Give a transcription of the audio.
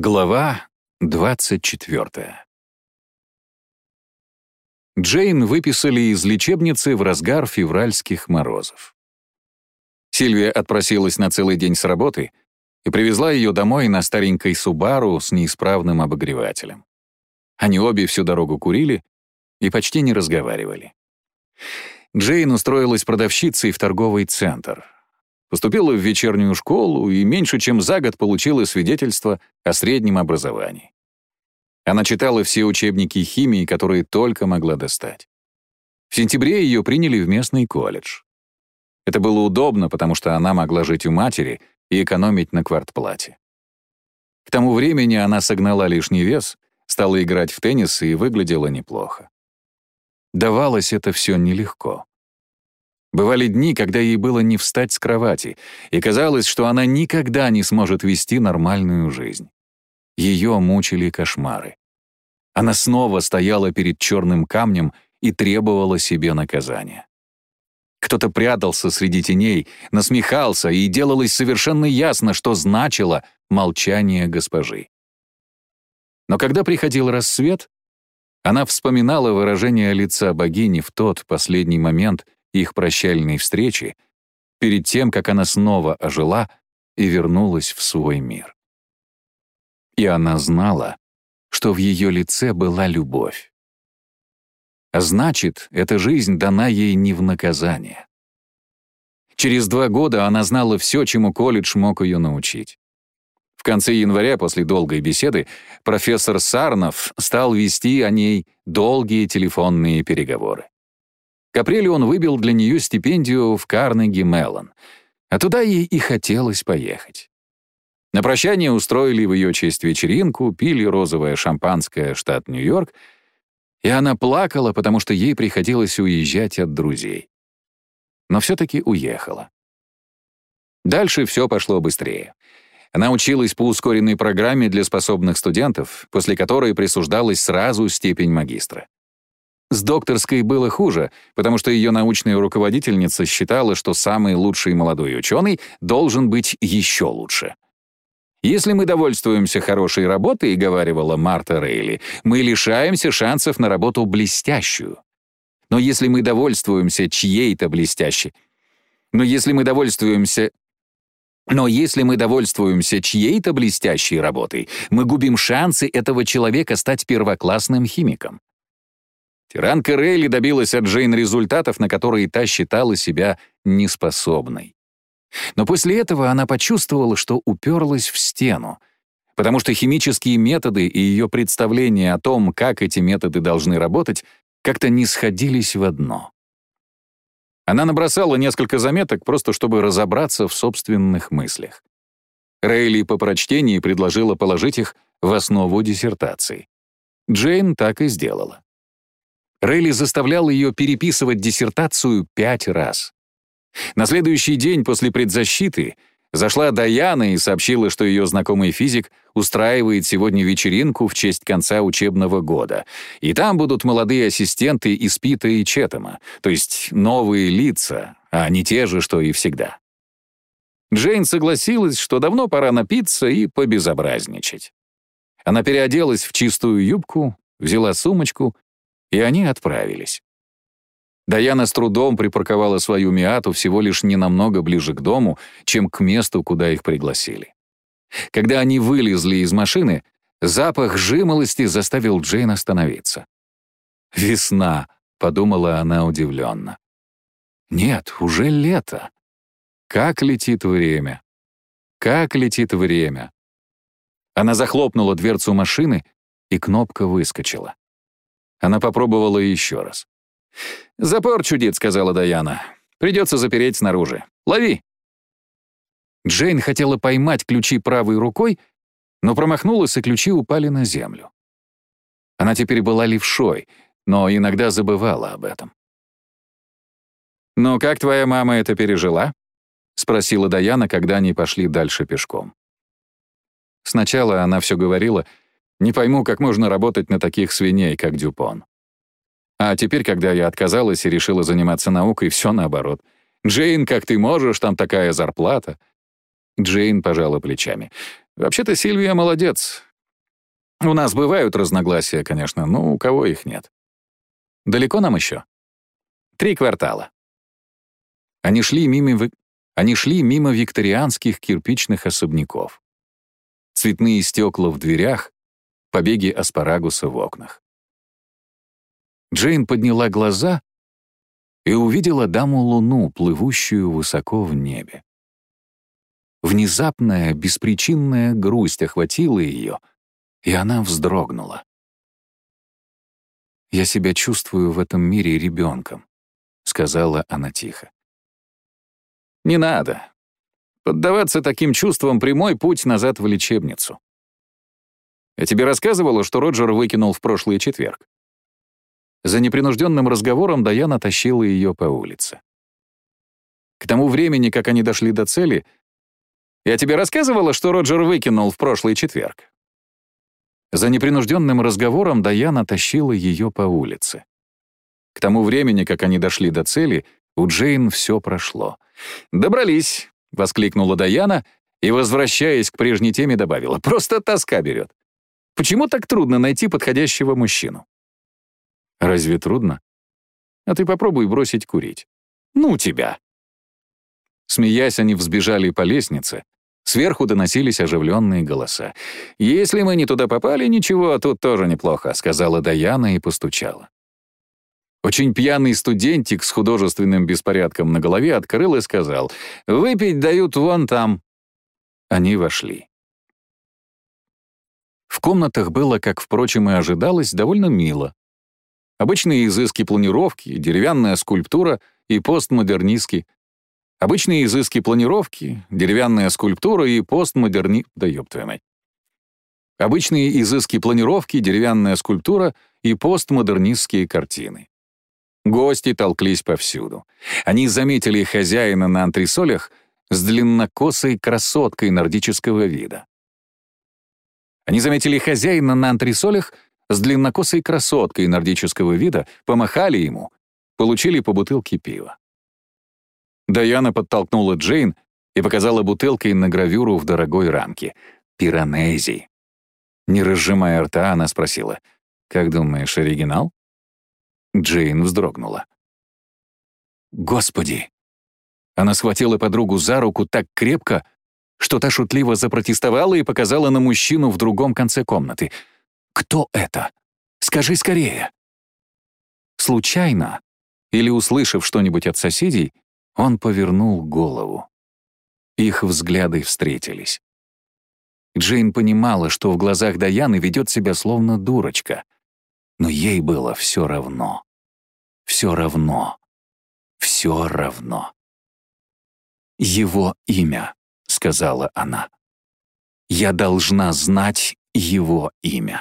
Глава 24 Джейн выписали из лечебницы в разгар февральских морозов. Сильвия отпросилась на целый день с работы и привезла ее домой на старенькой Субару с неисправным обогревателем. Они обе всю дорогу курили и почти не разговаривали. Джейн устроилась продавщицей в торговый центр — Поступила в вечернюю школу и меньше чем за год получила свидетельство о среднем образовании. Она читала все учебники химии, которые только могла достать. В сентябре ее приняли в местный колледж. Это было удобно, потому что она могла жить у матери и экономить на квартплате. К тому времени она согнала лишний вес, стала играть в теннис и выглядела неплохо. Давалось это все нелегко. Бывали дни, когда ей было не встать с кровати, и казалось, что она никогда не сможет вести нормальную жизнь. Ее мучили кошмары. Она снова стояла перед черным камнем и требовала себе наказания. Кто-то прятался среди теней, насмехался, и делалось совершенно ясно, что значило молчание госпожи. Но когда приходил рассвет, она вспоминала выражение лица богини в тот последний момент, их прощальной встречи, перед тем, как она снова ожила и вернулась в свой мир. И она знала, что в ее лице была любовь. А значит, эта жизнь дана ей не в наказание. Через два года она знала все, чему колледж мог ее научить. В конце января, после долгой беседы, профессор Сарнов стал вести о ней долгие телефонные переговоры. К апрелю он выбил для нее стипендию в Карнеги Меллон, а туда ей и хотелось поехать. На прощание устроили в ее честь вечеринку, пили розовое шампанское штат Нью-Йорк, и она плакала, потому что ей приходилось уезжать от друзей. Но все-таки уехала. Дальше все пошло быстрее. Она училась по ускоренной программе для способных студентов, после которой присуждалась сразу степень магистра. С докторской было хуже, потому что ее научная руководительница считала, что самый лучший молодой ученый должен быть еще лучше. «Если мы довольствуемся хорошей работой», — говаривала Марта Рейли, «мы лишаемся шансов на работу блестящую. Но если мы довольствуемся чьей-то блестящей... Но если мы довольствуемся... Но если мы довольствуемся чьей-то блестящей работой, мы губим шансы этого человека стать первоклассным химиком. Тиранка Рейли добилась от Джейн результатов, на которые та считала себя неспособной. Но после этого она почувствовала, что уперлась в стену, потому что химические методы и ее представления о том, как эти методы должны работать, как-то не сходились в одно. Она набросала несколько заметок, просто чтобы разобраться в собственных мыслях. Рейли по прочтении предложила положить их в основу диссертации. Джейн так и сделала. Рейли заставлял ее переписывать диссертацию пять раз. На следующий день после предзащиты зашла Даяна и сообщила, что ее знакомый физик устраивает сегодня вечеринку в честь конца учебного года, и там будут молодые ассистенты из Пита и Четема, то есть новые лица, а не те же, что и всегда. Джейн согласилась, что давно пора напиться и побезобразничать. Она переоделась в чистую юбку, взяла сумочку и они отправились. Даяна с трудом припарковала свою Миату всего лишь не намного ближе к дому, чем к месту, куда их пригласили. Когда они вылезли из машины, запах жимолости заставил Джейн остановиться. «Весна», — подумала она удивленно. «Нет, уже лето. Как летит время! Как летит время!» Она захлопнула дверцу машины, и кнопка выскочила. Она попробовала еще раз. «Запор чудит», — сказала Даяна. «Придется запереть снаружи. Лови!» Джейн хотела поймать ключи правой рукой, но промахнулась, и ключи упали на землю. Она теперь была левшой, но иногда забывала об этом. «Ну, как твоя мама это пережила?» — спросила Даяна, когда они пошли дальше пешком. Сначала она все говорила — не пойму, как можно работать на таких свиней, как Дюпон. А теперь, когда я отказалась и решила заниматься наукой, все наоборот. «Джейн, как ты можешь, там такая зарплата». Джейн пожала плечами. «Вообще-то Сильвия молодец. У нас бывают разногласия, конечно, но у кого их нет. Далеко нам еще? Три квартала. Они шли мимо, Они шли мимо викторианских кирпичных особняков. Цветные стекла в дверях, побеги аспарагуса в окнах. Джейн подняла глаза и увидела даму-луну, плывущую высоко в небе. Внезапная, беспричинная грусть охватила ее, и она вздрогнула. «Я себя чувствую в этом мире ребенком», — сказала она тихо. «Не надо. Поддаваться таким чувствам — прямой путь назад в лечебницу. Я тебе рассказывала, что Роджер выкинул в прошлый четверг?» За непринужденным разговором Даяна тащила ее по улице. К тому времени, как они дошли до цели, я тебе рассказывала, что Роджер выкинул в прошлый четверг. За непринужденным разговором Даяна тащила ее по улице. К тому времени, как они дошли до цели, у Джейн все прошло. «Добрались!» — воскликнула Даяна и, возвращаясь к прежней теме, добавила. «Просто тоска берет. Почему так трудно найти подходящего мужчину?» «Разве трудно? А ты попробуй бросить курить. Ну тебя!» Смеясь, они взбежали по лестнице, Сверху доносились оживленные голоса. «Если мы не туда попали, ничего, тут тоже неплохо», — сказала Даяна и постучала. Очень пьяный студентик с художественным беспорядком на голове открыл и сказал «Выпить дают вон там». Они вошли. В комнатах было, как, впрочем, и ожидалось, довольно мило. Обычные изыски планировки, деревянная скульптура и постмодернистский Обычные изыски планировки, деревянная скульптура и постмодерни... Да ёб твою мать. Обычные изыски планировки, деревянная скульптура и постмодернистские картины. Гости толклись повсюду. Они заметили хозяина на антресолях с длиннокосой красоткой нордического вида. Они заметили хозяина на антресолях с длиннокосой красоткой нордического вида, помахали ему, получили по бутылке пива. Даяна подтолкнула Джейн и показала бутылкой на гравюру в дорогой рамке. «Пиранези». Не разжимая рта, она спросила, «Как думаешь, оригинал?» Джейн вздрогнула. «Господи!» Она схватила подругу за руку так крепко, что та шутливо запротестовала и показала на мужчину в другом конце комнаты. «Кто это? Скажи скорее!» Случайно, или услышав что-нибудь от соседей, он повернул голову. Их взгляды встретились. Джейн понимала, что в глазах Даяны ведет себя словно дурочка. Но ей было все равно. Все равно. Все равно. «Его имя», — сказала она. «Я должна знать его имя».